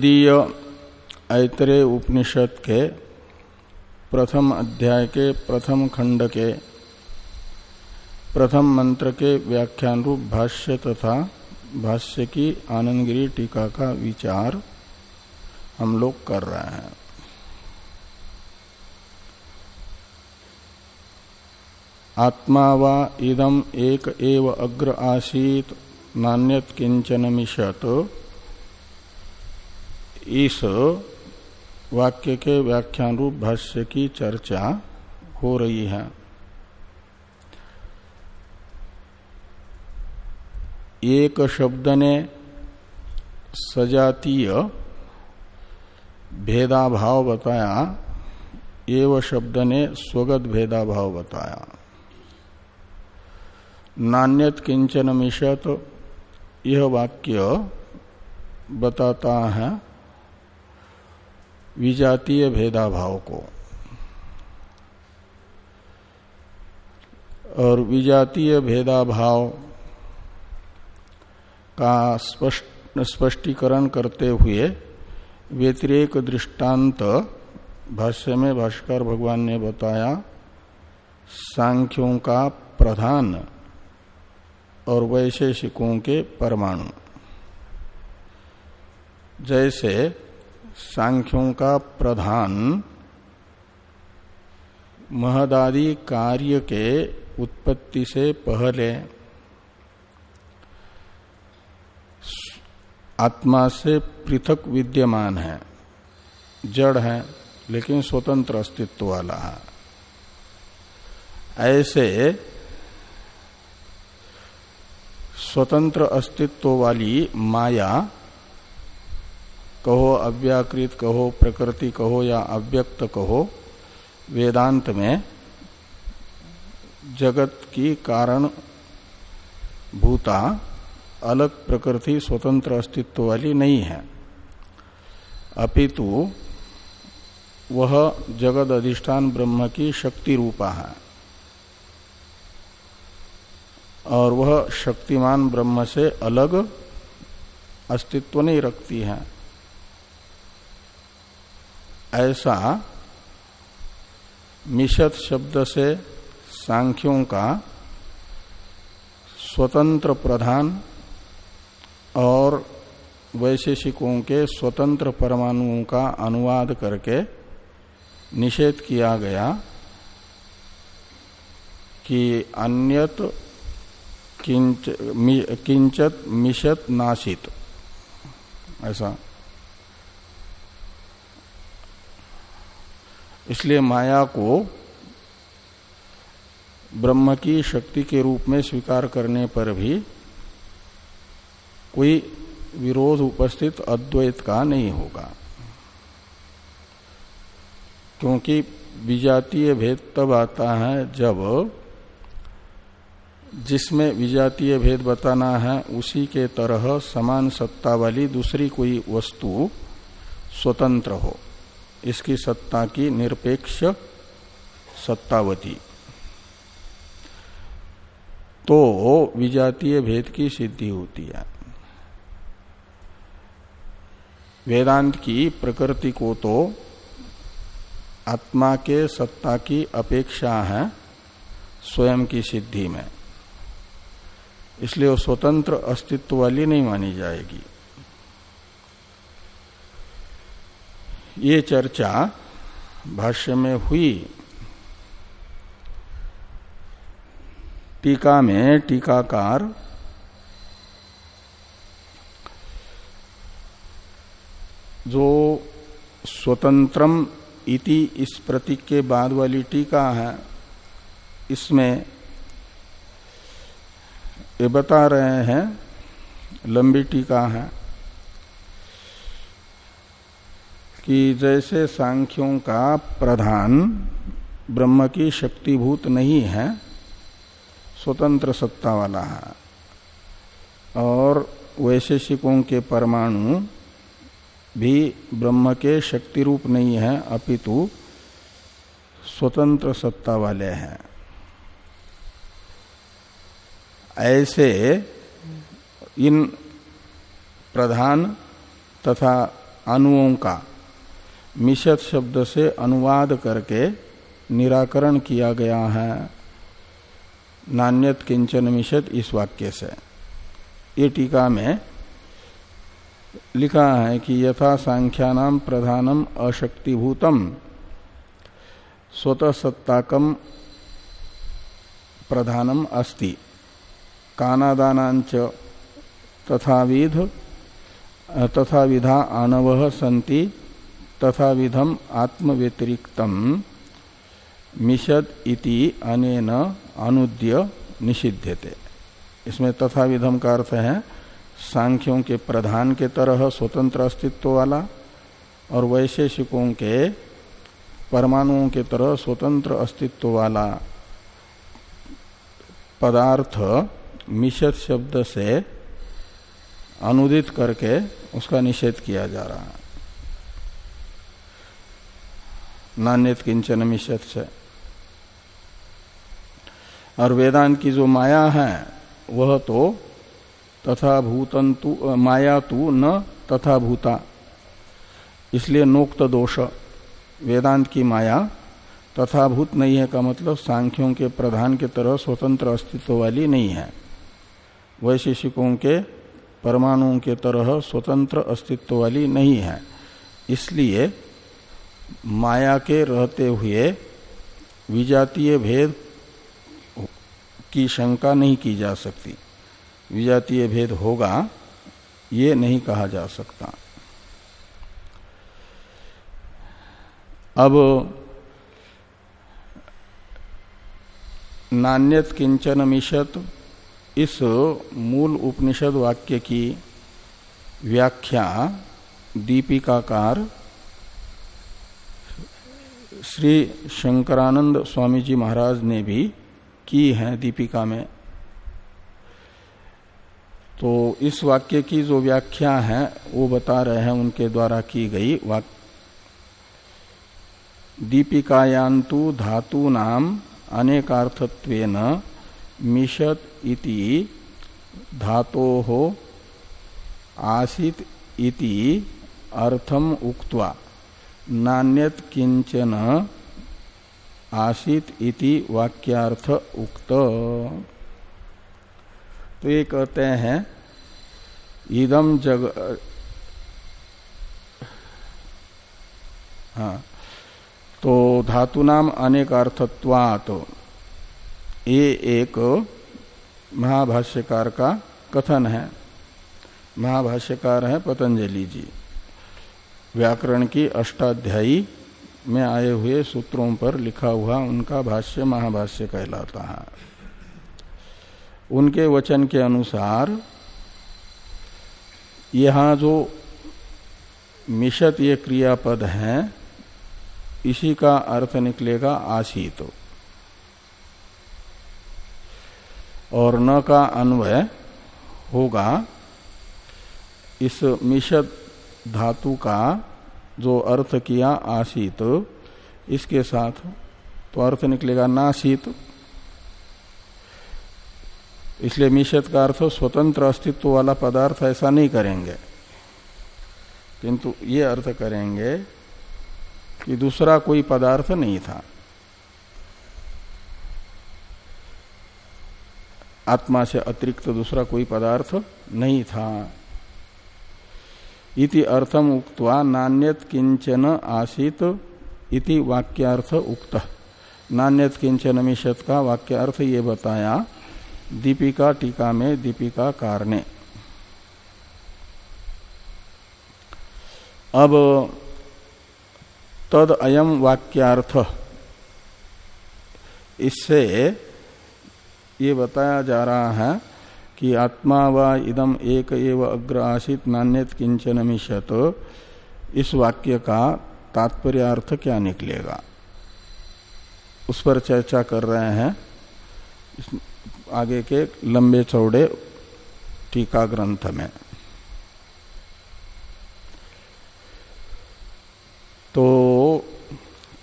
द्वितीय ऐतरे उपनिषद के प्रथम अध्याय के प्रथम खंड के प्रथम मंत्र के व्याख्यान रूप भाष्य तथा भाष्य की आनंदगिरी टीका का विचार हम लोग कर रहे हैं। आत्मा वा इदम एक एव अग्र आसीत, नान्यत किंचन मिशत इस वाक्य के व्याख्यान रूप भाष्य की चर्चा हो रही है। एक शब्द ने सजातीय भेदाभाव बताया, एव शब्द ने स्वगत भेदाभाव बताया। नान्यत किंचन मिशत यह वाक्य बताता है। विजातीय भेदाभाव को। और विजातीय भेदाभाव का स्पष्ट, स्पष्टीकरण करते हुए व्यतिरेक दृष्टांत भाष्य में भाष्कर भगवान ने बताया, सांख्यों का प्रधान और वैशेषिकों के परमाणु। जैसे सांख्यों का प्रधान महदादि कार्य के उत्पत्ति से पहले आत्मा से पृथक विद्यमान है, जड़ है, लेकिन स्वतंत्र अस्तित्व वाला है। ऐसे स्वतंत्र अस्तित्व वाली माया कहो अव्याकृत कहो, प्रकृति कहो या अव्यक्त कहो, वेदांत में जगत की कारण भूता अलग प्रकृति स्वतंत्र अस्तित्व वाली नहीं है। अपितु वह जगत अधिष्ठान ब्रह्म की शक्ति रूपा है। और वह शक्तिमान ब्रह्म से अलग अस्तित्व नहीं रखती है। ऐसा मिशत शब्द से सांख्यों का स्वतंत्र प्रधान और वैशेषिकों के स्वतंत्र परमाणुओं का अनुवाद करके निषेध किया गया कि अन्यत किंच, किंचत मिशत नाशित। ऐसा। इसलिए माया को ब्रह्म की शक्ति के रूप में स्वीकार करने पर भी कोई विरोध उपस्थित अद्वैत का नहीं होगा। क्योंकि विजातीय भेद तब आता है जब जिसमें विजातीय भेद बताना है, उसी के तरह समान सत्ता वाली दूसरी कोई वस्तु स्वतंत्र हो। इसकी सत्ता की निरपेक्ष सत्तावती। तो विजातीय भेद की सिद्धि होती है। वेदांत की प्रकृति को तो आत्मा के सत्ता की अपेक्षा है स्वयं की सिद्धि में। इसलिए वो स्वतंत्र अस्तित्व वाली नहीं मानी जाएगी। ये चर्चा भाष्य में हुई। टीका में टीकाकार जो स्वतंत्रम इति इस प्रतीक के बाद वाली टीका है, इसमें ये बता रहे हैं, लंबी टीका है। कि जैसे सांख्यों का प्रधान ब्रह्म की शक्तिभूत नहीं है, स्वतंत्र सत्ता वाला है। और वैशेषिकों के परमाणु भी ब्रह्म के शक्ति रूप नहीं है, अपितु स्वतंत्र सत्ता वाले हैं। ऐसे इन प्रधान तथा अणुओं का मिशत शब्द से अनुवाद करके निराकरण किया गया है। नान्यत किंचन मिशत इस वाक्य से। ये टीका में लिखा है कि यथा सांख्यानाम प्रधानम अशक्तिभूतम स्वतः सत्ताकम प्रधानम अस्ति। कानादानांच तथाविध तथा विधा आणव सन्ति। तथा विधम व्यतिरिक्तम मिशद इति अनेन अनुद्य निषिध्यते। इसमें तथा विधम का अर्थ है, सांख्यों के प्रधान के तरह स्वतंत्र अस्तित्व वाला और वैशेषिकों के परमाणुओं के तरह स्वतंत्र अस्तित्व वाला पदार्थ मिशत शब्द से अनुदित करके उसका निषेध किया जा रहा है। नान्यत किंचन मिशत से और वेदांत की जो माया है, वह तो तथा भूतंतु माया तू न तथा भूता इसलिए नोक्त दोष, वेदांत की माया तथा भूत नहीं है का मतलब सांख्यों के प्रधान के तरह स्वतंत्र अस्तित्व वाली नहीं है। वैशेषिकों के परमाणुओं के तरह स्वतंत्र अस्तित्व वाली नहीं है। इसलिए माया के रहते हुए विजातीय भेद की शंका नहीं की जा सकती। विजातीय भेद होगा, ये नहीं कहा जा सकता। अब नान्यत किंचन मिशत इस मूल उपनिषद वाक्य की व्याख्या दीपिकाकार श्री शंकरानंद स्वामी जी महाराज ने भी की है दीपिका में। तो इस वाक्य की जो व्याख्या है, वो बता रहे हैं, उनके द्वारा की गई वाक्य दीपिकायांतु धातु नाम अनेकार्थत्वेन मिशत इति धातो आसित इति अर्थम उक्त्वा। नान्यत किंचन आसित इति वाक्यार्थ उक्त। तो ये कहते हैं इदम जग हाँ तो धातुनाम अनेक अर्थत्वात ये एक महाभाष्यकार का कथन है। महाभाष्यकार है पतंजलि जी। व्याकरण की अष्टाध्यायी में आए हुए सूत्रों पर लिखा हुआ उनका भाष्य महाभाष्य कहलाता है। उनके वचन के अनुसार, यहाँ जो मिशत ये क्रियापद है, इसी का अर्थ निकलेगा आशीत और न का अन्वय होगा, इस मिशत धातु का जो अर्थ किया आशीत इसके साथ तो अर्थ निकलेगा नाशीत इसलिए मिशत का अर्थ, स्वतंत्र अस्तित्व वाला पदार्थ ऐसा नहीं करेंगे। किंतु ये अर्थ करेंगे कि दूसरा कोई पदार्थ नहीं था। आत्मा से अतिरिक्त दूसरा कोई पदार्थ नहीं था। इति अर्थम उक्त्वा नान्यत किंचन आसित इति वाक्यार्थ उक्त। नान्यत किंचन मिशत का वाक्यार्थ ये बताया, दीपिका टीका में दीपिका कार ने अब तद अयम वाक्यार्थ। इससे ये बताया जा रहा है कि आत्मा व इदम एक एव अग्र आसित नान्यत किंचन मिशत इस वाक्य का तात्पर्यार्थ क्या निकलेगा? उस पर चर्चा कर रहे हैं। आगे के लंबे चौड़े टीका ग्रंथ में। तो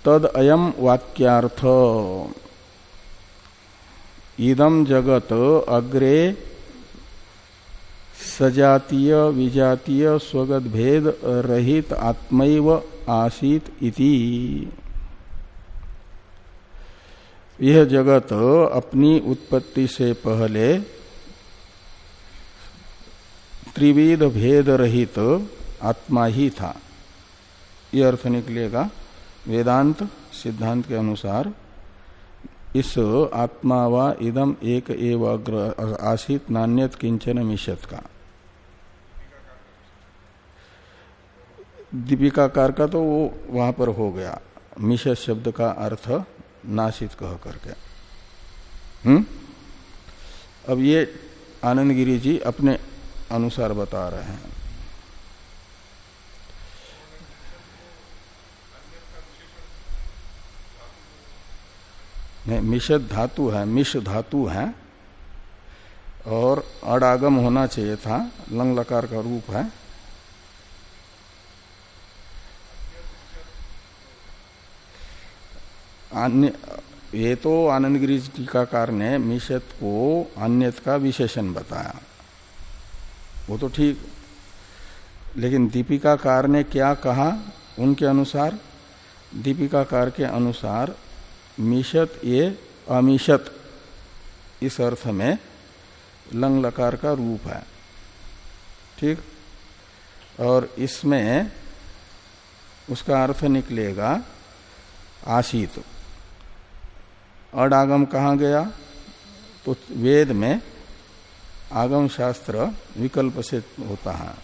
तद अयम वाक्यार्थ। इदम जगत अग्रे सजातीय, विजातीय स्वगत भेद रहित आत्मैव आसीत इति। यह जगत अपनी उत्पत्ति से पहले त्रिविध भेद रहित आत्मा ही था। यह अर्थ निकलेगा वेदांत सिद्धांत के अनुसार। इस आत्मा व इदम एक एव आसित नान्यत किंचन मिशत का दीपिकाकार का तो वो वहाँ पर हो गया। मिशत शब्द का अर्थ नासित कह करके। हम्म? अब ये आनंद गिरी जी अपने अनुसार बता रहे हैं। मिशद धातु है मिश धातु है। और अडागम होना चाहिए था लंग लकार का रूप है। अन्य, ये तो आनंद गिरी टीकाकार ने मिशत को अन्यत का विशेषण बताया। वो तो ठीक। लेकिन दीपिकाकार ने क्या कहा? उनके अनुसार दीपिकाकार के अनुसार मिशत ये अमिशत इस अर्थ में लंग लकार का रूप है। ठीक? और इसमें उसका अर्थ निकलेगा आशीत अडागम कहा गया? तो वेद में आगम शास्त्र विकल्प से होता है।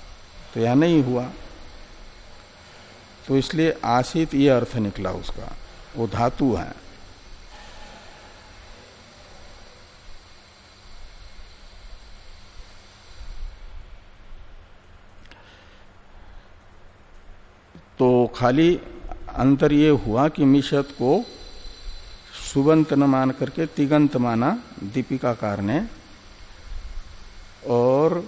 तो यह नहीं हुआ। तो इसलिए आशित ये अर्थ निकला उसका। वो धातु है तो खाली अंतर ये हुआ कि मिशत को सुबंत न मान करके तिगंत माना दीपिकाकार ने और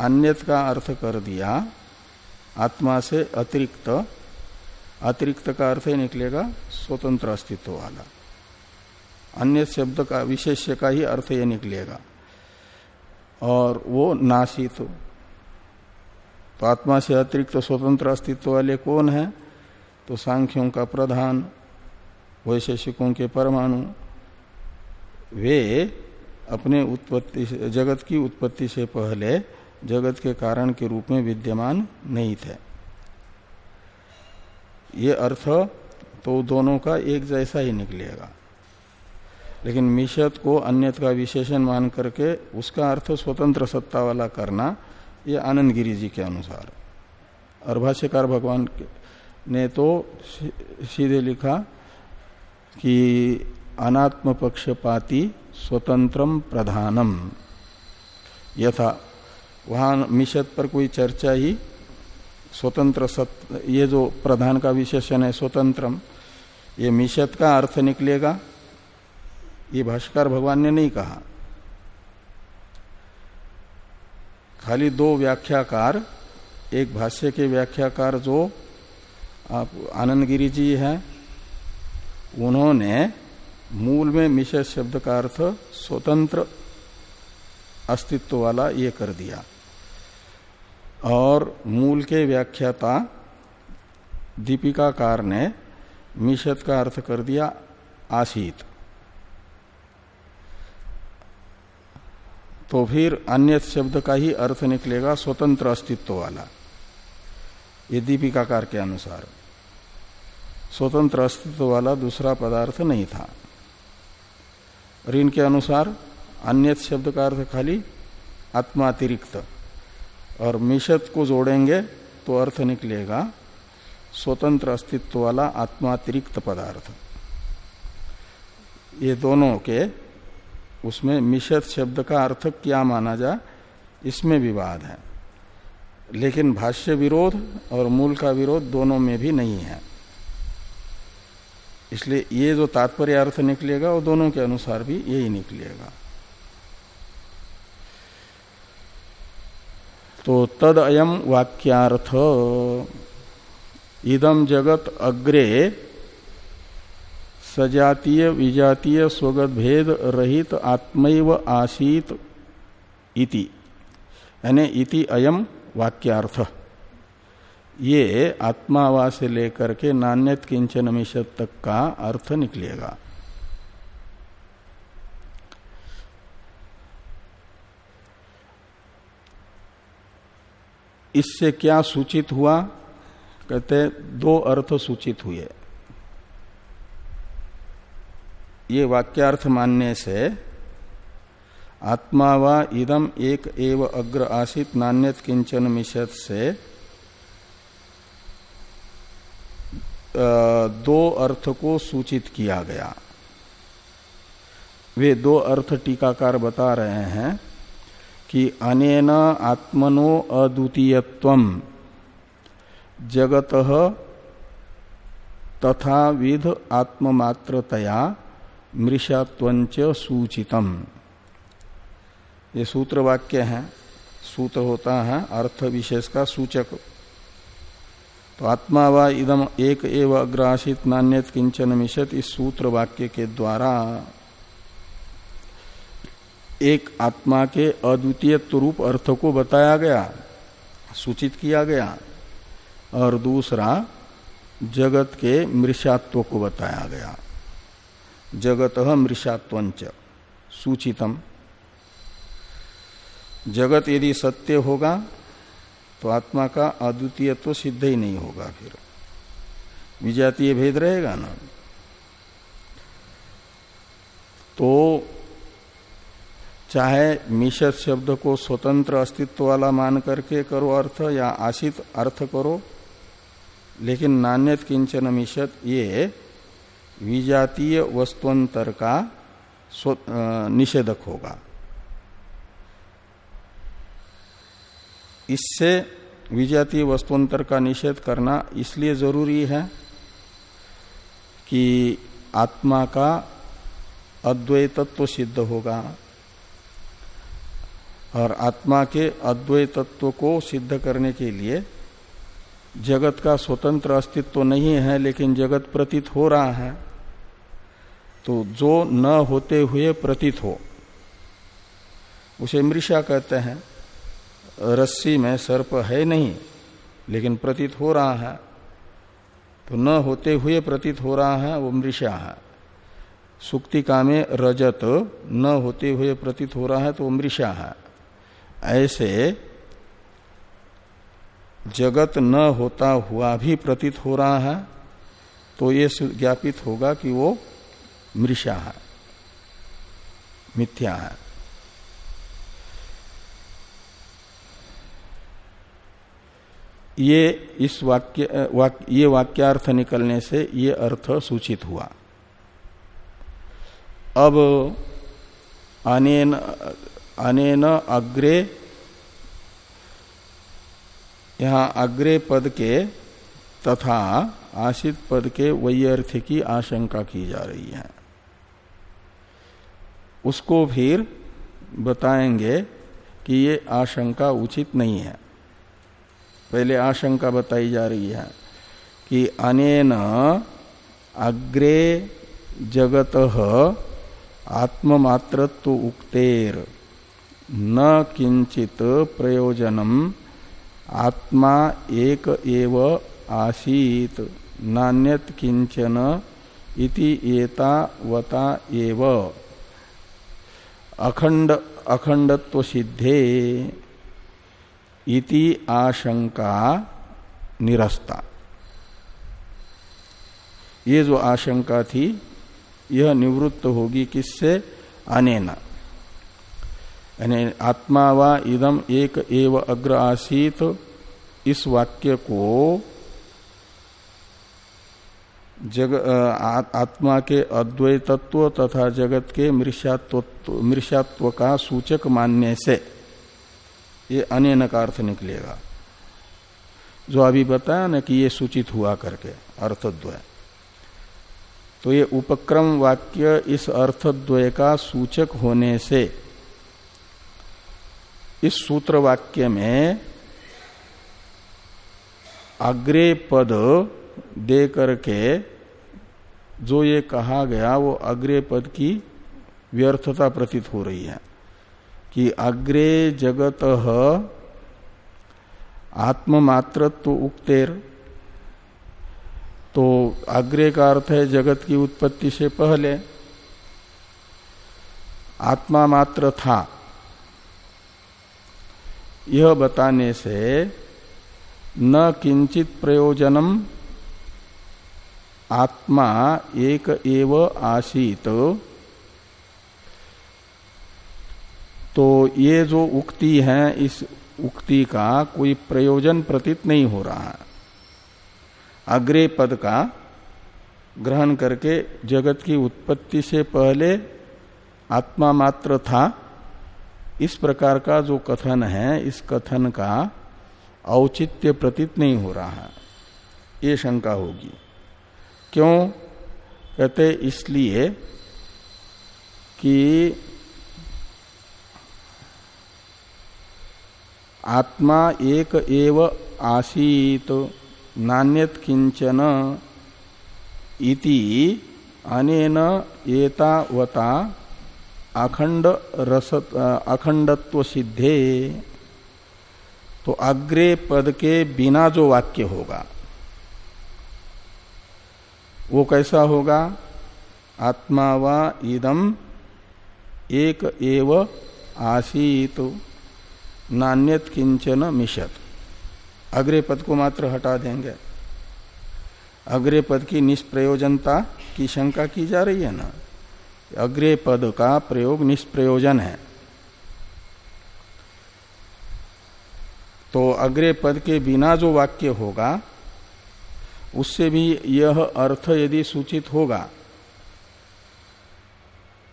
अन्यत का अर्थ कर दिया, आत्मा से अतिरिक्त अतिरिक्त का अर्थ ही निकलेगा स्वतंत्र अस्तित्व वाला। अन्य शब्द का, विशेष्य का ही अर्थ ये निकलेगा। और वो नासित तो आत्मा से अतिरिक्त तो स्वतंत्र अस्तित्व वाले कौन है? तो सांख्यों का प्रधान, वैशेषिकों के परमाणु, वे अपने उत्पत्ति जगत की उत्पत्ति से पहले जगत के कारण के रूप में विद्यमान नहीं थे। ये अर्थ तो दोनों का एक जैसा ही निकलेगा। लेकिन मिशत को अन्यत का विशेषण मान करके उसका अर्थ स्वतंत्र सत्ता वाला करना ये आनंद गिरी जी के अनुसार। और भाष्यकार भगवान ने तो सीधे लिखा कि अनात्म पक्षपाती स्वतंत्रम प्रधानम। यथा, वहाँ मिशत पर कोई चर्चा ही स्वतंत्र सत ये जो प्रधान का विशेषण है स्वतंत्रम ये मिशत का अर्थ निकलेगा? ये भाष्कर भगवान ने नहीं कहा। खाली दो व्याख्याकार, एक भाष्य के व्याख्याकार जो आप आनंद गिरी जी हैं, उन्होंने मूल में मिश्र शब्द का अर्थ स्वतंत्र अस्तित्व वाला ये कर दिया। और मूल के व्याख्याता दीपिकाकार ने मिशत का अर्थ कर दिया आशीत तो फिर अन्य शब्द का ही अर्थ निकलेगा स्वतंत्र अस्तित्व वाला। ये दीपिकाकार के अनुसार। स्वतंत्र अस्तित्व वाला दूसरा पदार्थ नहीं था। और इनके अनुसार अन्य शब्द का अर्थ खाली आत्मातिरिक्त। और मिशत को जोड़ेंगे तो अर्थ निकलेगा स्वतंत्र अस्तित्व वाला आत्मातिरिक्त पदार्थ। ये दोनों के उसमें मिशत शब्द का अर्थ क्या माना जाए इसमें विवाद है। लेकिन भाष्य विरोध और मूल का विरोध दोनों में भी नहीं है। इसलिए ये जो तात्पर्य अर्थ निकलेगा, वो दोनों के अनुसार भी यही निकलेगा। तो तद अयम वाक्यार्थ इदम जगत अग्रे सजातीय, विजातीय स्वगत भेद रहित, आत्मैव आसीत इति। यानी इति अयम वाक्यार्थ। ये आत्मावा से लेकर के नान्यत किंचन मिशत तक का अर्थ निकलेगा। इससे क्या सूचित हुआ? कहते दो अर्थ सूचित हुए। ये वाक्यार्थ मानने से आत्मा व इदम एक एव अग्र आसित नान्यत किंचन मिशत से दो अर्थ को सूचित किया गया। वे दो अर्थ टीकाकार बता रहे हैं कि अनेन आत्मनो अद्वितीयत्व, जगत तथा विध आत्ममात्रतया मृषात्वंच सूचितम। ये सूत्र वाक्य है सूत्र होता है, अर्थ विशेष का सूचक। तो आत्मा व इदम एक एव अग्रासित नान्यत किंचन मिशत इस सूत्र वाक्य के द्वारा। एक आत्मा के अद्वितीय रूप अर्थ को बताया गया, सूचित किया गया, और दूसरा जगत के मृषात्व को बताया गया। जगत मृषात्वंच सूचितम। जगत यदि सत्य होगा तो आत्मा का अद्वितीय तो सिद्ध ही नहीं होगा फिर। विजातीय भेद रहेगा ना? तो चाहे मिशत शब्द को स्वतंत्र अस्तित्व वाला मान करके करो अर्थ या आशित अर्थ करो, लेकिन नान्यत किंचन मिशत ये विजातीय वस्तुअंतर का निषेधक होगा। इससे विजातीय वस्तुअंतर का निषेध करना इसलिए ज़रूरी है कि आत्मा का अद्वैतत्व सिद्ध होगा और आत्मा के अद्वैतत्व को सिद्ध करने के लिए जगत का स्वतंत्र अस्तित्व नहीं है, लेकिन जगत प्रतीत हो रहा है। तो जो न होते हुए प्रतीत हो। उसे मृषा कहते हैं, रस्सी में सर्प है नहीं, लेकिन प्रतीत हो रहा है। तो न होते हुए प्रतीत हो रहा है, वो मृषा है। सुक्तिका में रजत न होते हुए प्रतीत हो रहा है तो मृषा है। ऐसे जगत न होता हुआ भी प्रतीत हो रहा है तो ये ज्ञापित होगा कि वो मृषा है मिथ्या। है ये इस वाक्य वाक, ये वाक्यार्थ निकलने से ये अर्थ सूचित हुआ। अब अनेन अनेन अग्रे यहाँ अग्रे पद के तथा आशित पद के वैयर्थ की आशंका की जा रही है। उसको फिर बताएँगे कि ये आशंका उचित नहीं है। पहले आशंका बताई जा रही है कि अनेन अग्रे जगत आत्ममात्रत्व उक्तेर, न किंचित प्रयोजनम, आत्मा एक एव आसीत, नान्यत किंचन इति एता वता एव। अखंड अखंडत्व सिद्धे इति आशंका निरस्ता। ये जो आशंका थी, यह निवृत्त होगी किससे? अनेना। यानी आत्मा व इदम एक एव अग्र आसीत, इस वाक्य को जग आत्मा के अद्वैतत्व तथा जगत के मृषात्व मृषात्व का सूचक मानने से ये अनेन का अर्थ निकलेगा। जो अभी बताया ना कि ये सूचित हुआ करके, अर्थद्वय। तो ये उपक्रम वाक्य इस अर्थद्वय का सूचक होने से इस सूत्र वाक्य में अग्रे पद दे करके जो ये कहा गया, वो अग्रे पद की व्यर्थता प्रतीत हो रही है कि अग्रे जगत आत्ममात्रत्व उक्तेर। तो अग्रे का अर्थ है जगत की उत्पत्ति से पहले। आत्मा मात्र था। यह बताने से न किंचित प्रयोजनम आत्मा एक एव आसीत। तो ये जो उक्ति है, इस उक्ति का कोई प्रयोजन प्रतीत नहीं हो रहा है। अग्रे पद का ग्रहण करके जगत की उत्पत्ति से पहले आत्मा मात्र था। इस प्रकार का जो कथन है, इस कथन का औचित्य प्रतीत नहीं हो रहा है। ये शंका होगी। क्यों कहते इसलिए कि आत्मा एक एव आसीत, नान्यत किंचन इति अनेन एतावता अखंड रस अखंडत्व सिद्धे तो अग्रे पद के बिना जो वाक्य होगा। वो कैसा होगा? आत्मा व इदम एक एव आसीत। नान्यत किंचन मिशत अग्रे पद को मात्र हटा देंगे। अग्रे पद की निष्प्रयोजनता की शंका की जा रही है ना? अग्रे पद का प्रयोग निष्प्रयोजन है। तो अग्रे पद के बिना जो वाक्य होगा उससे भी यह अर्थ यदि सूचित होगा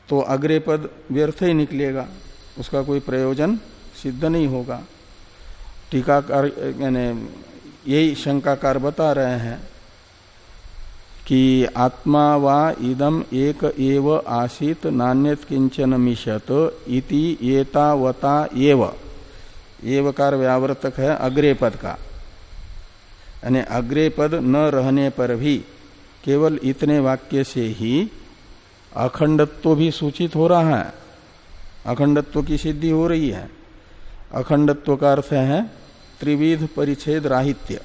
तो अग्रे पद व्यर्थ ही निकलेगा, उसका कोई प्रयोजन सिद्ध नहीं होगा। टीकाकार, यानी यही शंकाकार बता रहे हैं कि आत्मा वा इदम एक एव आसित नान्यत किंचन मिशत इति एतावता एव। एवकार व्यावर्तक है अग्रे पद का। यानी अग्रे पद न रहने पर भी केवल इतने वाक्य से ही अखंडत्व भी सूचित हो रहा है। अखंडत्व की सिद्धि हो रही है। अखंडत्व का अर्थ है त्रिविध परिच्छेद राहित्य।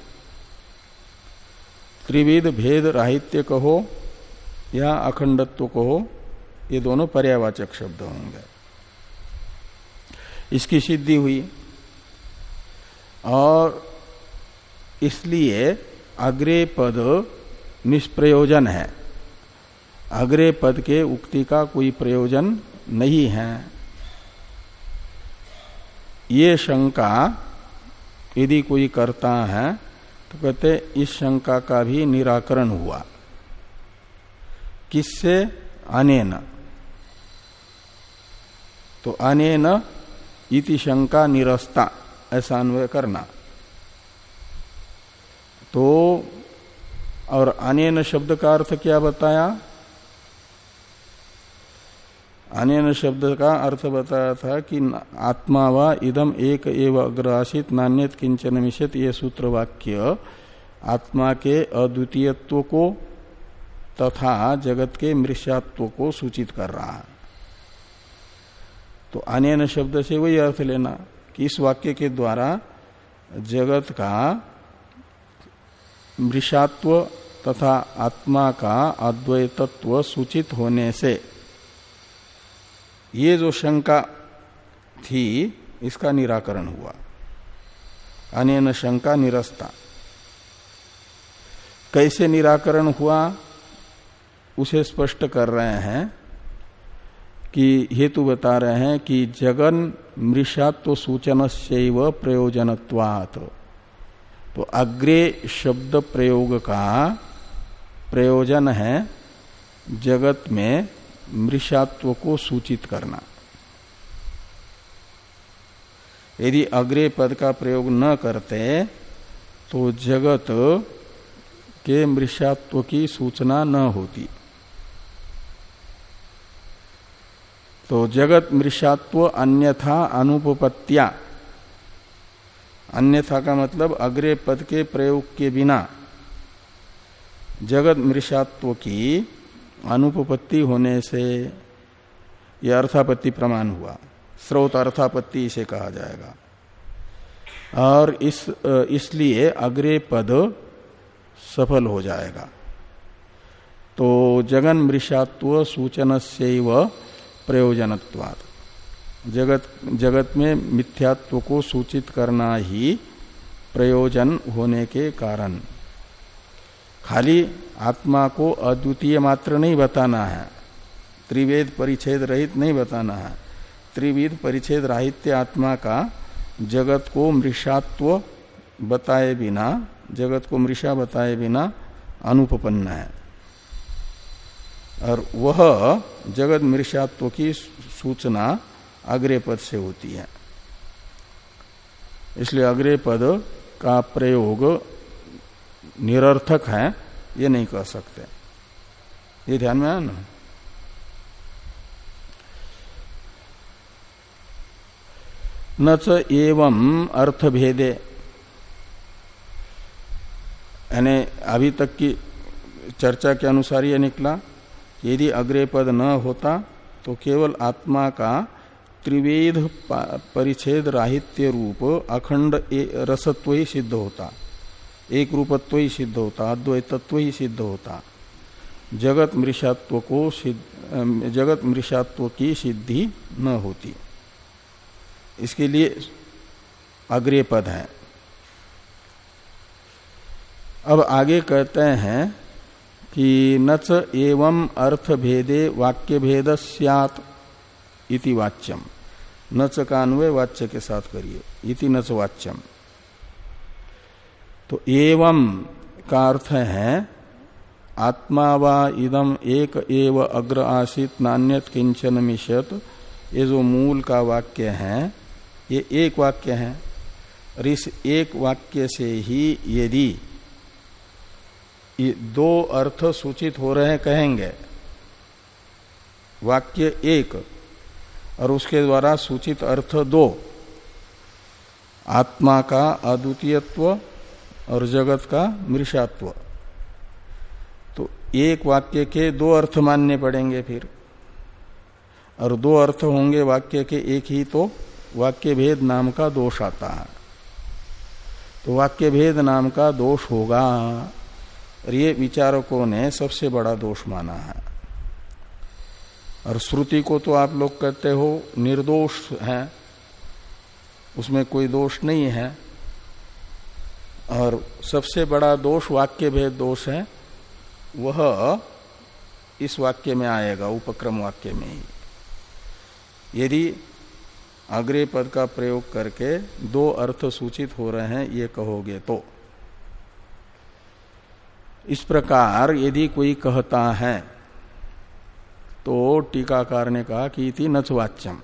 त्रिविध भेद राहित्य कहो या अखंडत्व कहो, ये दोनों पर्यावाचक शब्द होंगे। इसकी सिद्धि हुई। और इसलिए अग्रे पद निष्प्रयोजन है। अग्रे पद के उक्ति का कोई प्रयोजन नहीं है। ये शंका यदि कोई करता है तो कहते इस शंका का भी निराकरण हुआ। किससे? अनेन। तो अनेन इति शंका निरस्ता, ऐसा अन्वय करना। तो और अनेन शब्द का अर्थ क्या बताया? अनेन शब्द का अर्थ बताया था कि आत्मा व इदम एक एव अग्रासित नान्यत किंचन मिशत ये सूत्र वाक्य आत्मा के अद्वितीयत्व को तथा जगत के मृष्यात्व को सूचित कर रहा है। तो अनेन शब्द से वही अर्थ लेना कि इस वाक्य के द्वारा जगत का मृषात्व तथा आत्मा का अद्वैतत्व सूचित होने से। ये जो शंका थी, इसका निराकरण हुआ। अनेन शंका निरस्ता। कैसे निराकरण हुआ? उसे स्पष्ट कर रहे हैं कि, हेतु बता रहे हैं कि जगन मृषात्व सूचन से प्रयोजनत्वात्। तो अग्रे शब्द प्रयोग का प्रयोजन है जगत में मृषात्व को सूचित करना। यदि अग्रे पद का प्रयोग न करते तो जगत के मृषात्व की सूचना न होती। तो जगत मृषात्व अन्यथा अनुपत्या अन्यथा का मतलब अग्रे पद के प्रयोग के बिना। जगत मृषात्व की अनुपपत्ति होने से यह अर्थापत्ति प्रमाण हुआ। स्रोत अर्थापत्ति इसे कहा जाएगा। और इस, इसलिए अग्रे पद सफल हो जाएगा। तो जगन मृषात्व सूचन से प्रयोजनत्वात्। जगत जगत में मिथ्यात्व को सूचित करना ही प्रयोजन होने के कारण। खाली आत्मा को अद्वितीय मात्र नहीं बताना है, त्रिवेद परिच्छेद रहित नहीं बताना है। त्रिविध परिच्छेद राहित्य आत्मा का जगत को मृषात्व बताए बिना, जगत को मृषा बताए बिना अनुपन्न है। और वह जगत मृषात्व की सूचना अग्रे पद से होती है। इसलिए अग्रे पद का प्रयोग निरर्थक है, ये नहीं कह सकते। ये ध्यान में आया ना? न च एवं अर्थ भेदे यानी अभी तक की चर्चा के अनुसार यह निकला, यदि अग्रे पद न होता तो केवल आत्मा का त्रिवेद परिच्छेद राहित्य रूप अखंड रसत्व ही सिद्ध होता। एक रूपत्व ही सिद्ध होता अद्वैतत्व ही सिद्ध होता। जगत मृषात्व को जगत मृषात्व की सिद्धि न होती। इसके लिए अग्रे पद है। अब आगे कहते हैं कि नच एवं अर्थ भेदे वाक्य भेद सियात इति वाच्यम। नच का अन्वय वाच्य के साथ करिए। इति नच वाच्यम तो एवं का अर्थ है, आत्मा वा इदम एक एव अग्र आसित, नान्यत किंचन मिशत ये जो मूल का वाक्य है, ये एक वाक्य है। और इस एक वाक्य से ही यदि ये दो अर्थ सूचित हो रहे कहेंगे। वाक्य एक और उसके द्वारा सूचित अर्थ दो। आत्मा का अद्वितीयत्व और जगत का मृषात्व। तो एक वाक्य के दो अर्थ मानने पड़ेंगे फिर। और दो अर्थ होंगे वाक्य के एक ही तो वाक्य भेद नाम का दोष आता है। तो वाक्य भेद नाम का दोष होगा। और ये विचारकों ने सबसे बड़ा दोष माना है। और श्रुति को तो आप लोग कहते हो निर्दोष है। उसमें कोई दोष नहीं है। और सबसे बड़ा दोष वाक्य भेद दोष है, वह इस वाक्य में आएगा, उपक्रम वाक्य में ही। यदि अग्रे पद का प्रयोग करके दो अर्थ सूचित हो रहे हैं, ये कहोगे तो। इस प्रकार यदि कोई कहता है तो टीकाकार ने कहा कि इति नचवाच्यम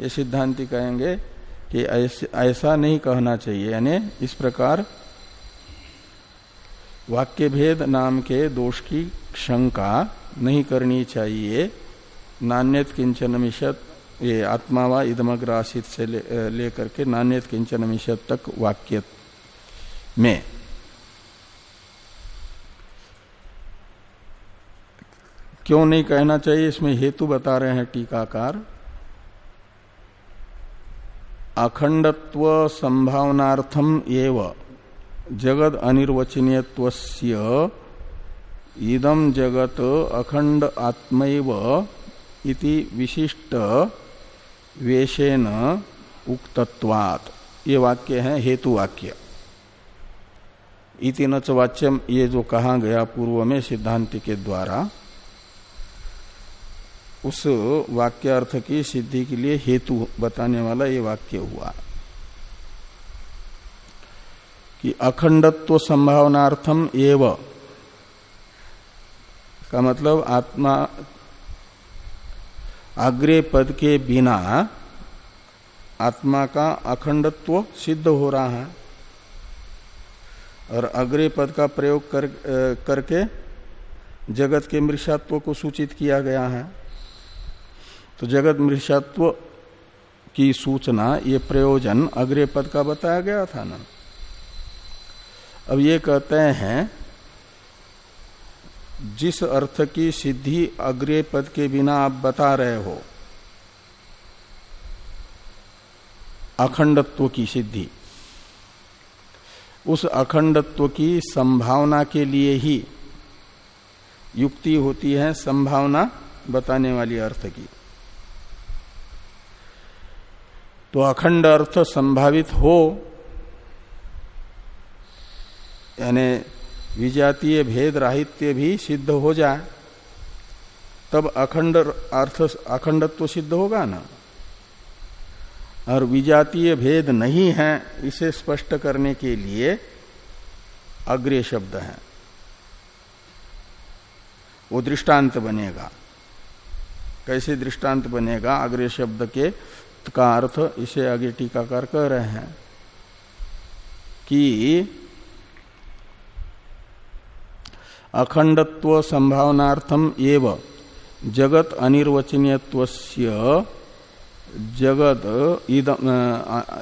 ये सिद्धांति कहेंगे कि ऐसा नहीं कहना चाहिए। यानी इस प्रकार वाक्य भेद नाम के दोष की शंका नहीं करनी चाहिए। नान्यत किंचन मिशत ये आत्मा व इदमग्रासित से लेकर ले के नान्यत किंचन मिशत तक वाक्य में। क्यों नहीं कहना चाहिए? इसमें हेतु बता रहे हैं टीकाकार। अखंडत्व संभावनार्थम एव, जगद अनिर्वचनीय इदम जगत अखंड आत्मैव इति विशिष्ट वेशेन उक्तत्वात्। ये वाक्य है, हेतु वाक्य। इति नच वाच्यम, ये जो कहा गया पूर्व में सिद्धांति के द्वारा। उस वाक्य अर्थ की सिद्धि के लिए हेतु बताने वाला ये वाक्य हुआ कि अखंडत्व संभावनार्थम एव का मतलब आत्मा अग्रे पद के बिना आत्मा का अखंडत्व सिद्ध हो रहा है और अग्रे पद का प्रयोग कर, करके जगत के मृषात्व को सूचित किया गया है। तो जगत मृषत्व की सूचना, ये प्रयोजन अग्रे पद का बताया गया था ना। अब ये कहते हैं, जिस अर्थ की सिद्धि अग्रे पद के बिना आप बता रहे हो, अखंडत्व की सिद्धि, उस अखंडत्व की संभावना के लिए ही युक्ति होती है संभावना बताने वाली अर्थ की। तो अखंड अर्थ संभावित हो, यानी विजातीय भेद राहित्य भी सिद्ध हो जाए, तब अखंड अर्थ, अखंडत्व सिद्ध होगा ना? और विजातीय भेद नहीं है, इसे स्पष्ट करने के लिए अग्रे शब्द है। वो दृष्टांत बनेगा। कैसे दृष्टांत बनेगा अग्रे शब्द के? का अर्थ इसे आगे टीकाकार कह रहे हैं कि अखंडत्व संभावनार्थम एव जगत अनिर्वचनीयत्व जगत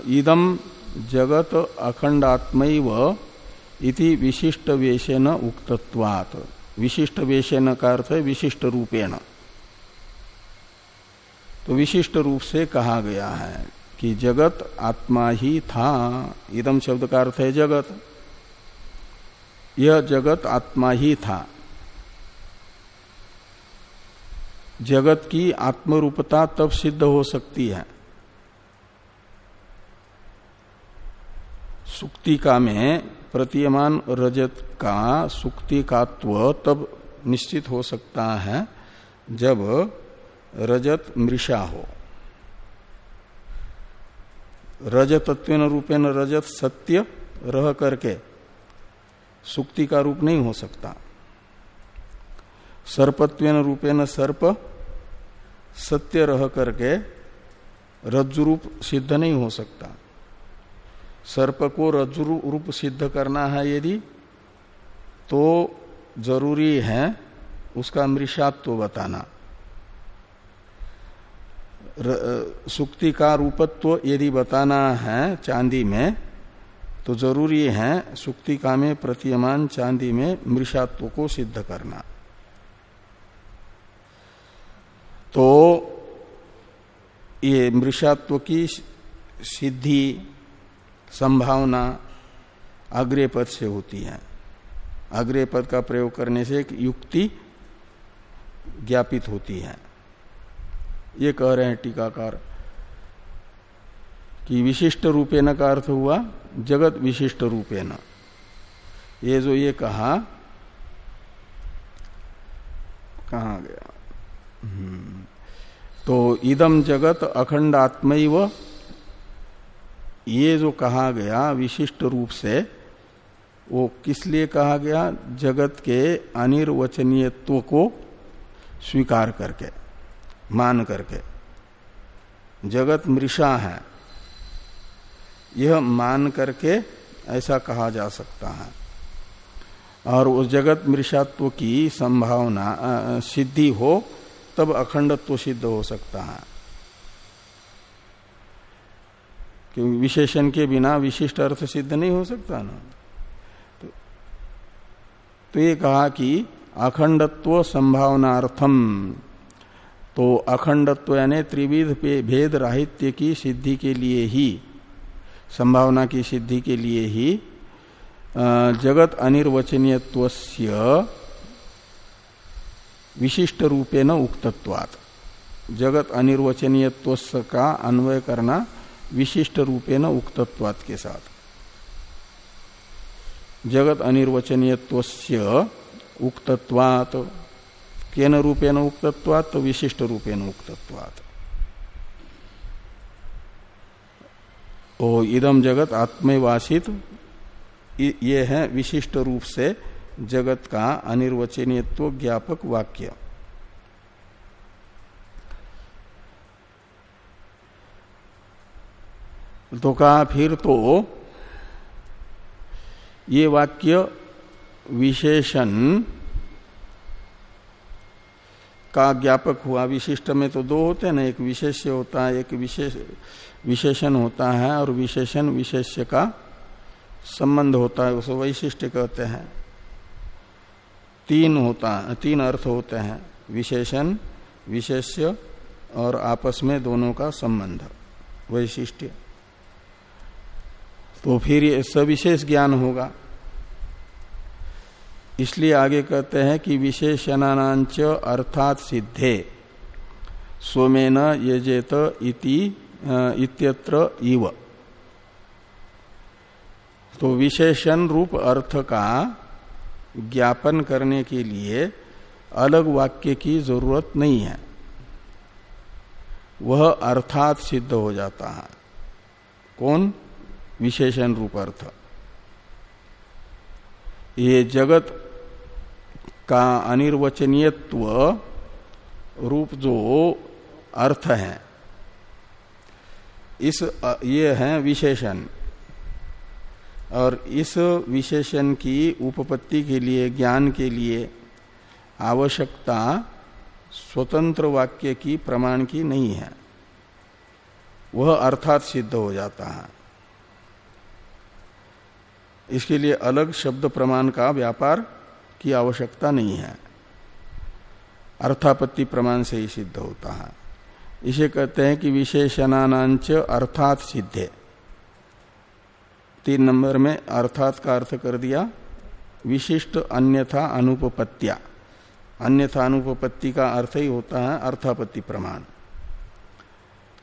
इदम जगत अखंडात्म इति विशिष्ट वेशेन उक्तत्वात्। विशिष्ट वेशेन का अर्थ विशिष्ट रूपेण। तो विशिष्ट रूप से कहा गया है कि जगत आत्मा ही था। इदम शब्द का अर्थ है जगत। यह जगत आत्मा ही था। जगत की आत्मरूपता तब सिद्ध हो सकती है। सुक्तिका में प्रतीयमान रजत का सुक्तिकात्व तब निश्चित हो सकता है जब रजत मृषा हो। रजतत्व रूपेण रजत सत्य रह करके सुक्ति का रूप नहीं हो सकता। सर्पत्वेन रूपेण सर्प सत्य रह करके रज्जु सिद्ध नहीं हो सकता। सर्प को रज्जु रूप सिद्ध करना है यदि तो ज़रूरी है उसका मृषात्व तो बताना। सुक्ति का रूपत्व यदि बताना है चांदी में तो ज़रूरी है सुक्तिका में प्रतीयमान चांदी में मृषात्व को सिद्ध करना। तो ये मृषात्व की सिद्धि, संभावना अग्रे पद से होती है। अग्रे पद का प्रयोग करने से एक युक्ति ज्ञापित होती है। ये कह रहे हैं टीकाकार, कि विशिष्ट रूपेण का अर्थ हुआ, जगत विशिष्ट रूपेण ये जो ये कहा कहा गया? हम्म। तो इदम जगत अखंडात्म ये जो कहा गया विशिष्ट रूप से, वो किस लिए कहा गया? जगत के अनिर्वचनीयत्व को स्वीकार करके। मान करके। जगत मृषा है। यह मान करके ऐसा कहा जा सकता है। और उस जगत मृषात्व की संभावना सिद्धि हो तब अखंडत्व सिद्ध हो सकता है। क्योंकि विशेषण के बिना विशिष्ट अर्थ सिद्ध नहीं हो सकता ना। तो, तो ये कहा कि अखंडत्व संभावनार्थम तो अखंडत्व यानी त्रिविध भेद राहित्य की सिद्धि के लिए ही, संभावना की सिद्धि के लिए ही जगत अनिर्वचनीयत्व विशिष्ट रूपे न उक्तत्वात्। जगत अनिर्वचनीयत्व का अन्वय करना विशिष्ट रूपे न उक्तत्वात् के साथ। जगत अनिर्वचनीयत्व उक्तत्वात्। केन रूपेण उक्तत्वात् तो विशिष्ट रूपेण उक्तत्वात्। ओ इदम जगत आत्मवासित। ये है विशिष्ट रूप से जगत का अनिर्वचनीयत्व ज्ञापक वाक्य। तो कहा फिर तो ये वाक्य विशेषण का ज्ञापक हुआ। विशिष्ट में तो दो होते हैं ना, एक विशेष्य होता है, एक विशेष, विशेषण होता है और विशेषण विशेष्य का संबंध होता है, उसे वैशिष्ट कहते हैं। तीन होता है, तीन अर्थ होते हैं, विशेषण, विशेष्य और आपस में दोनों का संबंध, वैशिष्ट। तो फिर ये सविशेष ज्ञान होगा। इसलिए आगे कहते हैं कि विशेषणानांच अर्थात सिद्धे। सोमेन यजेत इति इत्यत्र इव। तो विशेषण रूप अर्थ का ज्ञापन करने के लिए अलग वाक्य की ज़रूरत नहीं है। वह अर्थात सिद्ध हो जाता है। कौन? विशेषण रूप अर्थ। ये जगत का अनिर्वचनीयत्व रूप जो अर्थ है। इस, ये है विशेषण। और इस विशेषण की उपपत्ति के लिए, ज्ञान के लिए आवश्यकता स्वतंत्र वाक्य की प्रमाण की नहीं है। वह अर्थात सिद्ध हो जाता है। इसके लिए अलग शब्द प्रमाण का व्यापार की आवश्यकता नहीं है। अर्थापत्ति प्रमाण से ही सिद्ध होता है। इसे कहते हैं कि विशेषणानांच अर्थात सिद्धे तीन नंबर में अर्थात का अर्थ कर दिया। विशिष्ट अन्यथा अनुपत्या अन्यथा अनुपत्ति का अर्थ ही होता है अर्थापत्ति प्रमाण।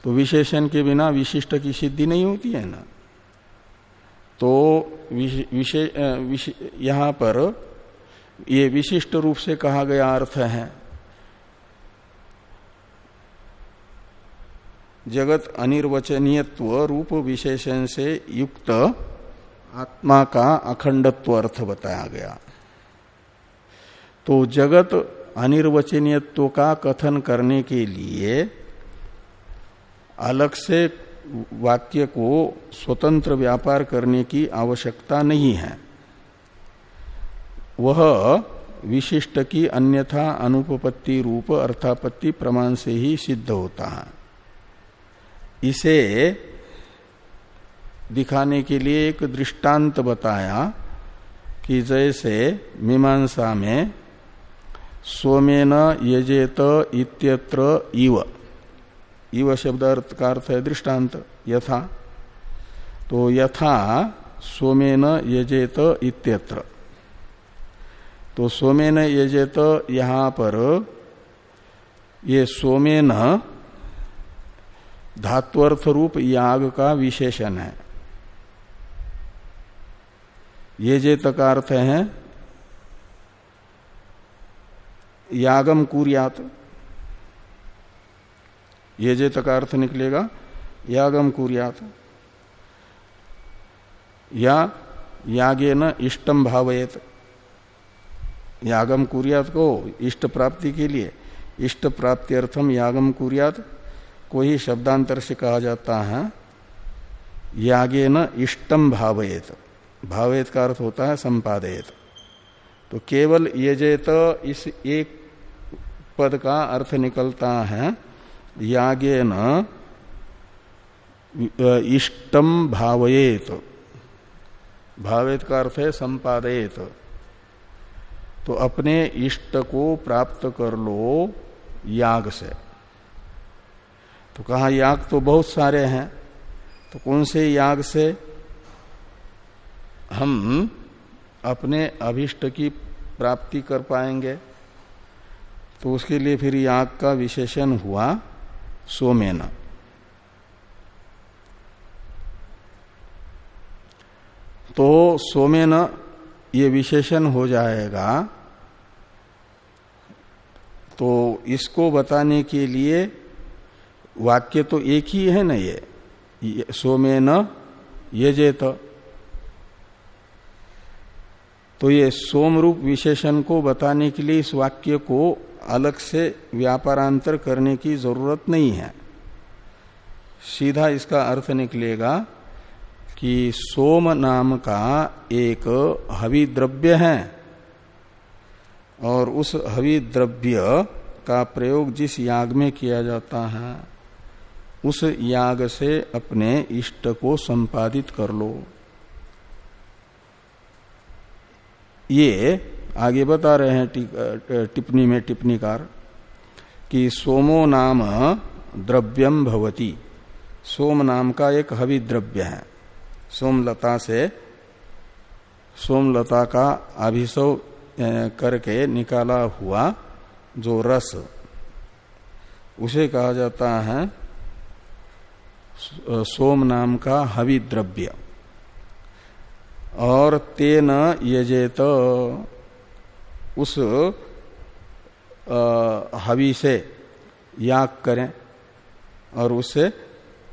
तो विशेषण के बिना विशिष्ट की सिद्धि नहीं होती है ना? तो विशेष यहाँ पर ये विशिष्ट रूप से कहा गया अर्थ है। जगत अनिर्वचनीयत्व रूप विशेषण से युक्त आत्मा का अखंडत्व अर्थ बताया गया। तो जगत अनिर्वचनीयत्व का कथन करने के लिए अलग से वाक्य को स्वतंत्र व्यापार करने की आवश्यकता नहीं है। वह विशिष्ट की अन्यथा अनुपपत्ति रूप अर्थापत्ति प्रमाण से ही सिद्ध होता है। इसे दिखाने के लिए एक दृष्टांत बताया कि जैसे मीमांसा में सोमेन यजेत इत्यत्र इव। इव शब्द अर्थ का अर्थ है दृष्टांत, यथा। तो यथा सोमेन यजेत इत्यत्र। तो सोमेन यजेत यहाँ पर, ये सोमेन धात्वर्थ रूप याग का विशेषण है। ये जे का अर्थ है, यागम कुरियात। ये जे का अर्थ निकलेगा, यागम कुरियात। या यागे न इष्टम भावयत। यागम कुरियात को इष्ट प्राप्ति के लिए। इष्ट प्राप्ति अर्थम यागम कुरियात को ही शब्दांतर से कहा जाता है। यागे न इष्टम भावयत। भावेत का अर्थ होता है संपादयत। तो केवल यजेत इस एक पद का अर्थ निकलता है। यागे न इष्टम भावयेत। भावेत का अर्थ है संपादयत। तो अपने इष्ट को प्राप्त कर लो याग से। तो कहा, याग तो बहुत सारे हैं तो कौन से याग से? हम अपने अभिष्ट की प्राप्ति कर पाएँगे। तो उसके लिए फिर याग का विशेषण हुआ सोमेना। तो सोमेन ये विशेषण हो जाएगा तो इसको बताने के लिए वाक्य तो एक ही है ना ये? सोमेन यजेत तो। तो ये सोम रूप विशेषण को बताने के लिए इस वाक्य को अलग से व्यापारांतर करने की ज़रूरत नहीं है। सीधा इसका अर्थ निकलेगा कि सोम नाम का एक हवि द्रव्य है। और उस हवि द्रव्य का प्रयोग जिस याग में किया जाता है, उस याग से अपने इष्ट को संपादित कर लो। ये आगे बता रहे हैं टिप्पणी में टिप्पणीकार कि सोमो नाम द्रव्यम भवती। सोम नाम का एक हवि द्रव्य है। सोमलता से, सोमलता का अभिसव करके निकाला हुआ जो रस, उसे कहा जाता है सोम नाम का हवि द्रव्य और तेन यजेत, उस हवि से याग करें, और उससे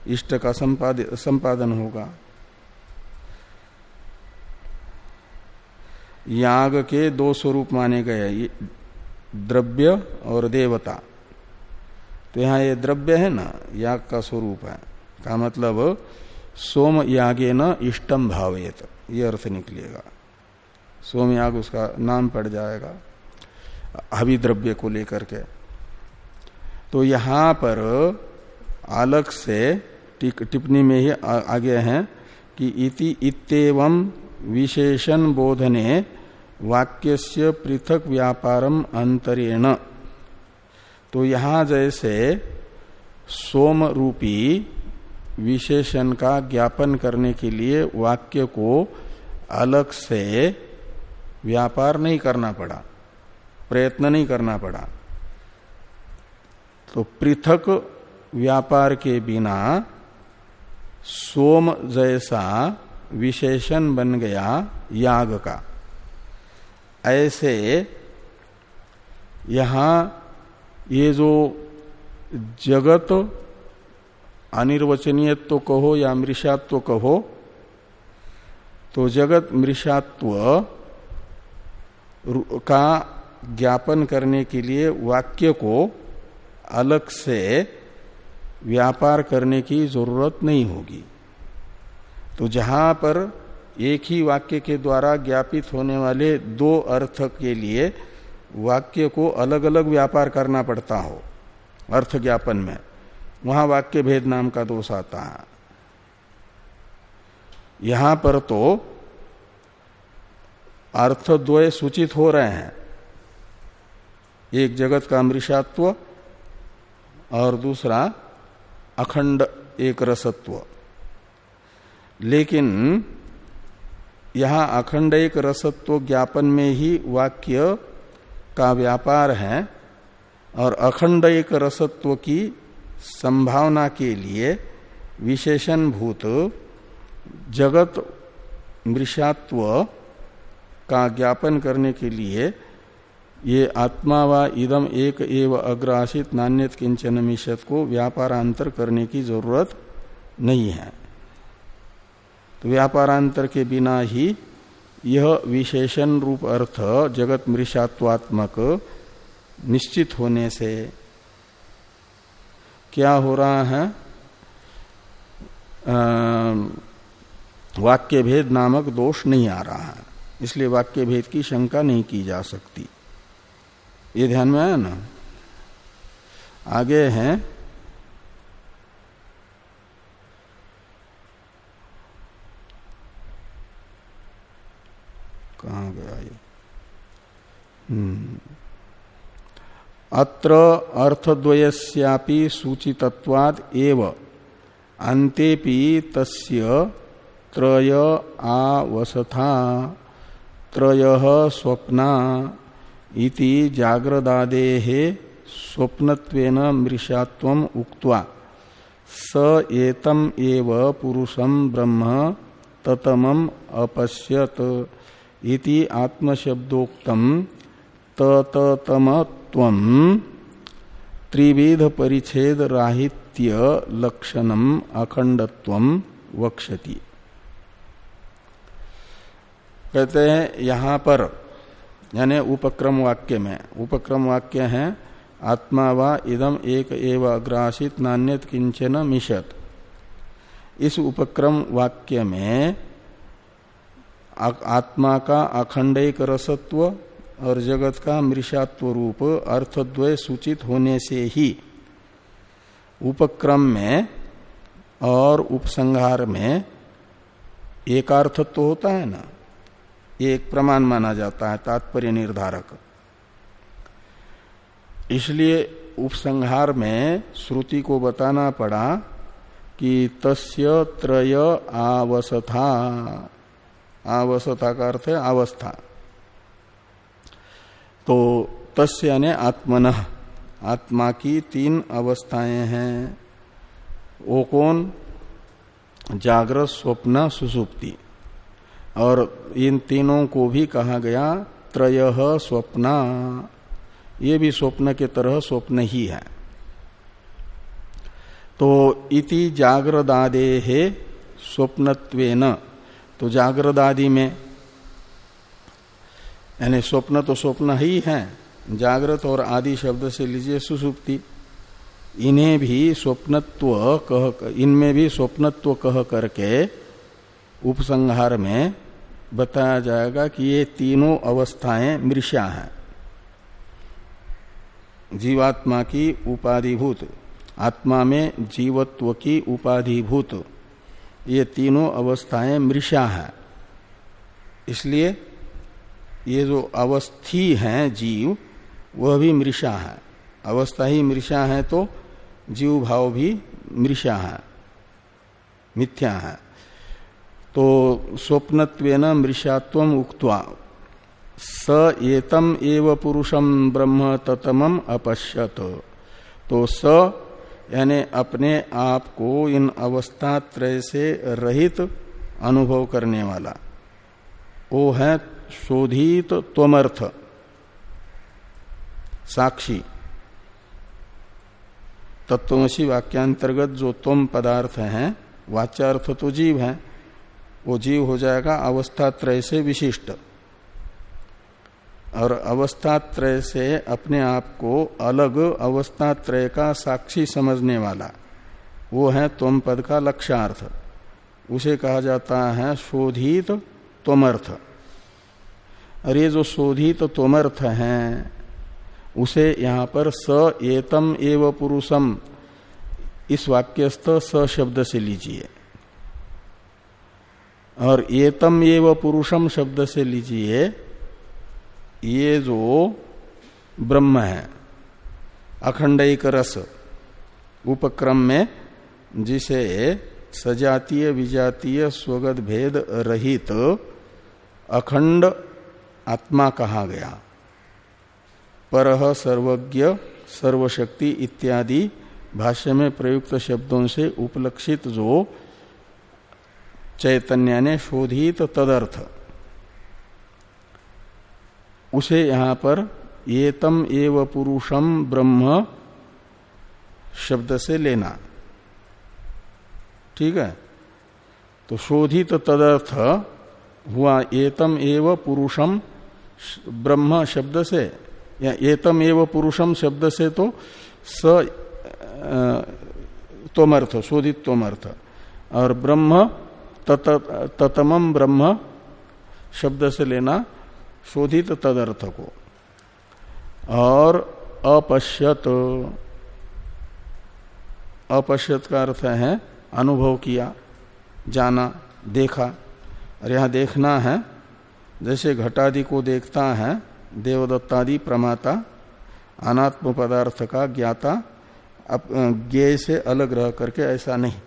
इष्ट का संपादन होगा। याग के दो स्वरूप माने गए द्रव्य और देवता। तो यहाँ ये द्रव्य है ना, याग का स्वरूप है। का मतलब सोम यागे न इष्टम भावेत ये अर्थ निकलेगा। सोम याग उसका नाम पड़ जाएगा, हवि द्रव्य को लेकर के। तो यहाँ पर अलग से टिप्पणी में ही आगे हैं कि इति इतम विशेषण बोधने वाक्यस्य पृथक व्यापारम अंतरेण। तो यहाँ जैसे सोम रूपी विशेषण का ज्ञापन करने के लिए वाक्य को अलग से व्यापार नहीं करना पड़ा, प्रयत्न नहीं करना पड़ा। तो पृथक व्यापार के बिना सोम जैसा विशेषण बन गया याग का। ऐसे यहाँ ये जो जगत अनिर्वचनीयत्व तो कहो या मृषात्व तो कहो तो जगत मृषात्व का ज्ञापन करने के लिए वाक्य को अलग से व्यापार करने की ज़रूरत नहीं होगी। तो जहाँ पर एक ही वाक्य के द्वारा ज्ञापित होने वाले दो अर्थ के लिए वाक्य को अलग अलग व्यापार करना पड़ता हो, अर्थ ज्ञापन में, वहाँ वाक्य भेद नाम का दोष आता है। यहाँ पर तो अर्थ द्वय सूचित हो रहे हैं, एक जगत का मृषात्व और दूसरा अखंड एक रसत्व। लेकिन यहाँ अखंड एक रसत्व ज्ञापन में ही वाक्य का व्यापार है और अखंड एक रसत्व की संभावना के लिए विशेषण भूत जगत मृषात्व का ज्ञापन करने के लिए ये आत्मा व इदम एक एव अग्रासित नान्यत किंचन मिशत को व्यापारांतर करने की ज़रूरत नहीं है। तो व्यापारांतर के बिना ही यह विशेषण रूप अर्थ जगत मृषात्वात्मक निश्चित होने से क्या हो रहा है? वाक्य भेद नामक दोष नहीं आ रहा है, इसलिए वाक्य भेद की शंका नहीं की जा सकती। ये ध्यान में आया ना? आगे हैं। कहा गया ये? हम्म। अत्र अर्थद्वयस्यापि सूचितत्वाद एव। अंतेपि तस्य त्रय आवसथा, त्रय स्वप्ना इति जाग्रदादे स्वप्नत्वेन मृषात्व उक्त्वा, स एतम एव पुरुषम ब्रह्म ततमम अपश्यत। इति आत्मशब्दोक्तम ततमत्व त्रिविध परिच्छेद राहित्य लक्षणम अखंडत्व वक्षति। कहते हैं, यहाँ पर, यानी उपक्रम वाक्य में, उपक्रम वाक्य है, आत्मा व इदम एक एव अग्रासित नान्यत किंचन मिशत इस उपक्रम वाक्य में आत्मा का अखंड एक रसत्व और जगत का मृषात्व रूप अर्थद्वय सूचित होने से ही उपक्रम में और उपसंहार में एकार्थत्व होता है ना? ये एक प्रमाण माना जाता है, तात्पर्य निर्धारक। इसलिए उपसंहार में श्रुति को बताना पड़ा कि तस्य त्रय आवसथा। आवसथा का अर्थ है अवस्था। तो तस् यानी आत्मन। आत्मा की तीन अवस्थाएँ हैं। वो कौन? जागृत स्वप्न, सुसुप्ति। और इन तीनों को भी कहा गया त्रय स्वप्न। ये भी स्वप्न के तरह स्वप्न ही है। तो इति जागृदादे स्वप्नत्वेन। तो जागृत आदि में, यानी स्वप्न तो स्वप्न ही है, जागृत और आदि शब्द से लीजिए सुसुप्ति। इन्हें भी स्वप्नत्व कह इनमें भी स्वप्नत्व कह करके उपसंहार में बताया जाएगा कि ये तीनों अवस्थाएँ मृषा हैं। जीवात्मा की उपाधिभूत, आत्मा में जीवत्व की उपाधिभूत। ये तीनों अवस्थाएँ मृषा है। इसलिए ये जो अवस्थी हैं जीव, वह भी मृषा है। अवस्था ही मृषा है तो जीव भाव भी मृषा है, मिथ्या है। तो स्वप्नत्वेन मृषात्व उक्त्वा, स एतम एव पुरुषम ब्रह्म ततमम अपश्यत। तो स यानी अपने आप को इन अवस्था त्रय से रहित अनुभव करने वाला। वो है शोधित त्वमर्थ। साक्षी। तत्वमसी वाक्यांतर्गत जो तुम पदार्थ है, वाच्यार्थ तो जीव है, वो जीव हो जाएगा अवस्था त्रय से विशिष्ट। और अवस्था त्रय से अपने आप को अलग अवस्था त्रय का साक्षी समझने वाला। वो है तुम पद का लक्ष्यार्थ। उसे कहा जाता है शोधित त्वमर्थ। और ये जो शोधित त्वमर्थ है, उसे यहाँ पर स एतम एव पुरुषम, इस वाक्यस्थ स शब्द से लीजिए। और एतम एव पुरुषम शब्द से लीजिए ये जो ब्रह्म है अखंड रस उपक्रम में जिसे सजातीय, विजातीय, स्वगत, भेद रहित अखंड आत्मा कहा गया। पर सर्वज्ञ, सर्वशक्ति इत्यादि भाष्य में प्रयुक्त शब्दों से उपलक्षित जो चैतन्य ने शोधित तदर्थ। उसे यहाँ पर एतम एव पुरुषम ब्रह्म शब्द से लेना। ठीक है? तो शोधित तदर्थ हुआ एतम एव पुरुषम ब्रह्म शब्द से। या एतम एव पुरुषम शब्द से तो स तोमर्थ शोधित तोमर्थ और ब्रह्म तत, ततमम ब्रह्म शब्द से लेना। शोधित तदर्थ को और अपश्यत। अपश्यत का अर्थ है अनुभव किया, जाना, देखा। और यहाँ देखना है, जैसे घटादि को देखता है, देवदत्तादि प्रमाता, अनात्म पदार्थ का ज्ञाता ज्ञेय से अलग रह करके ऐसा नहीं।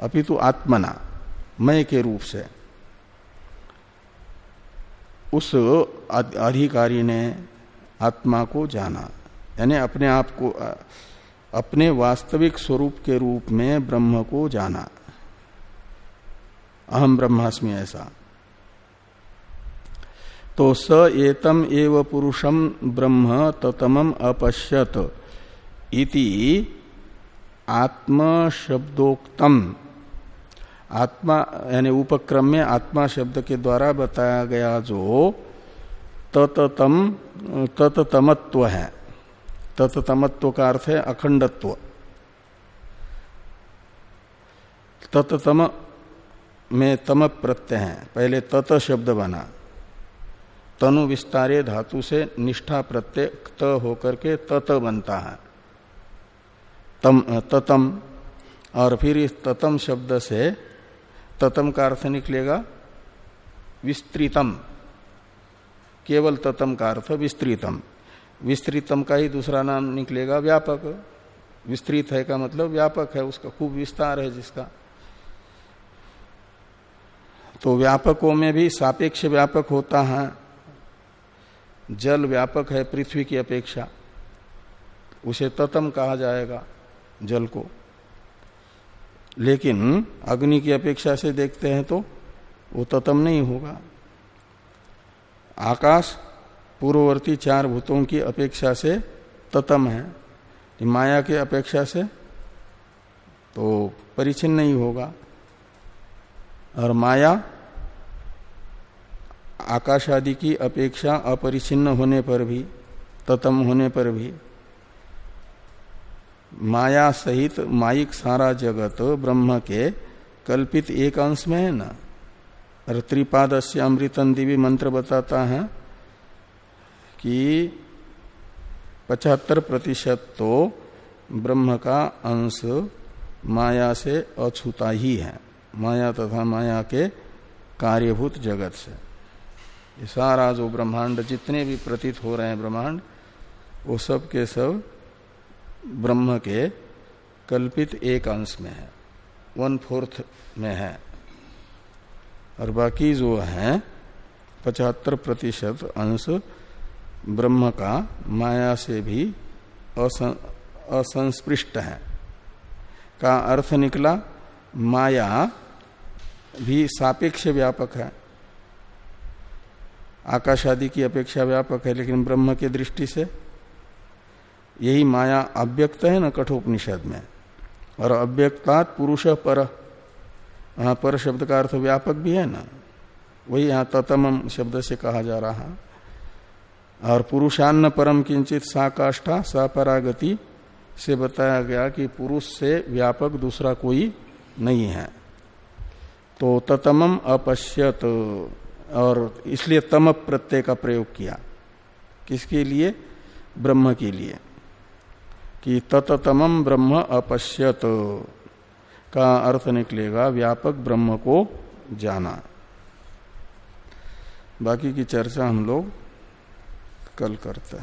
अपितु आत्मना, मय के रूप से। उस अधिकारी ने आत्मा को जाना। यानी अपने आप को अपने वास्तविक स्वरूप के रूप में ब्रह्म को जाना। अहम ब्रह्मास्मि ऐसा। तो स एतम एव पुरुषम ब्रह्म ततमम अपश्यत इति आत्म शब्दोक्तम आत्मा, यानी उपक्रम में आत्मा शब्द के द्वारा बताया गया जो तततम, तततमत्व है। तततमत्व का अर्थ है अखंडत्व। तततम में तम प्रत्यय है। पहले तत शब्द बना। तनु विस्तारे धातु से निष्ठा प्रत्यय त होकर के तत बनता है। तम, ततम, और फिर इस ततम शब्द से ततम का अर्थ निकलेगा विस्तृतम। केवल ततम का अर्थ विस्तृतम। विस्तृतम का ही दूसरा नाम निकलेगा व्यापक। विस्तृत है का मतलब व्यापक है, उसका खूब विस्तार है जिसका। तो व्यापकों में भी सापेक्ष व्यापक होता है। जल व्यापक है, पृथ्वी की अपेक्षा। उसे ततम कहा जाएगा जल को। लेकिन अग्नि की अपेक्षा से देखते हैं तो वो ततम नहीं होगा। आकाश पूर्ववर्ती चार भूतों की अपेक्षा से ततम है। माया के अपेक्षा से तो परिचिन नहीं होगा। और माया, आकाश आदि की अपेक्षा अपरिचिन्न होने पर भी, ततम होने पर भी माया सहित माइक सारा जगत ब्रह्म के कल्पित एक अंश में है ना? और त्रिपाद से अमृतन दिवी मंत्र बताता है कि पचहत्तर प्रतिशत तो ब्रह्म का अंश माया से अछूता ही है। माया तथा माया के कार्यभूत जगत से। ये सारा जो ब्रह्मांड जितने भी प्रतीत हो रहे हैं ब्रह्मांड, वो सब के सब ब्रह्म के कल्पित एक अंश में है वन फोर्थ में है। और बाकी जो है पचहत्तर प्रतिशत अंश ब्रह्म का माया से भी असं, असंस्पृष्ट है। का अर्थ निकला माया भी सापेक्ष व्यापक है। आकाश आदि की अपेक्षा व्यापक है लेकिन ब्रह्म की दृष्टि से यही माया अव्यक्त है ना कठोपनिषद में? और अव्यक्तात् पुरुष पर। वहाँ पर शब्द का अर्थ व्यापक भी है ना? वही यहाँ ततम शब्द से कहा जा रहा। और पुरुषान्न परम किंचित सा काष्ठा सपरागति से बताया गया कि पुरुष से व्यापक दूसरा कोई नहीं है। तो ततमम अपश्यत। और इसलिए तम प्रत्यय का प्रयोग किया। किसके लिए? ब्रह्म के लिए। कि तततमम ब्रह्म अपश्यत। का अर्थ निकलेगा व्यापक ब्रह्म को जाना। बाकी की चर्चा हम लोग कल करते हैं।